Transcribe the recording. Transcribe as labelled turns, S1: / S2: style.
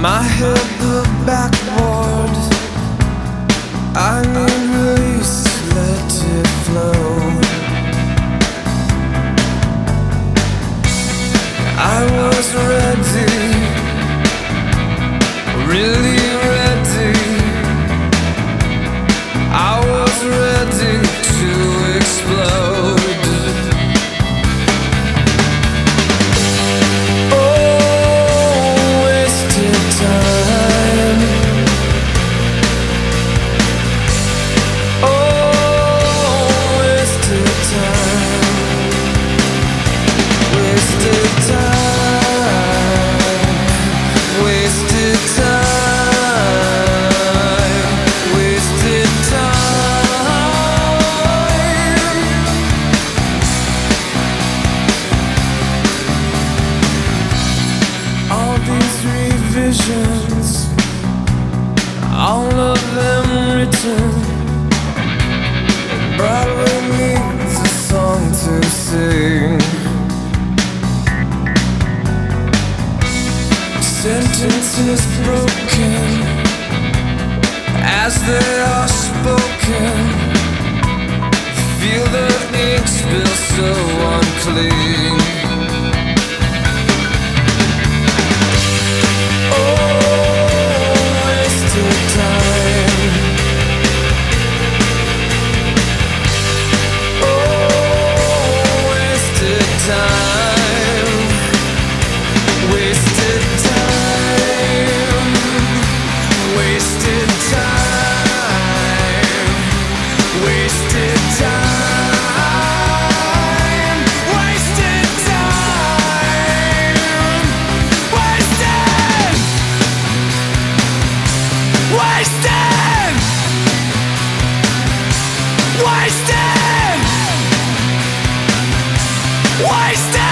S1: My head revisions, all of them written. Broadway needs a song to sing. Sentences broken as they are spoken. Feel the ink spill so Wasted.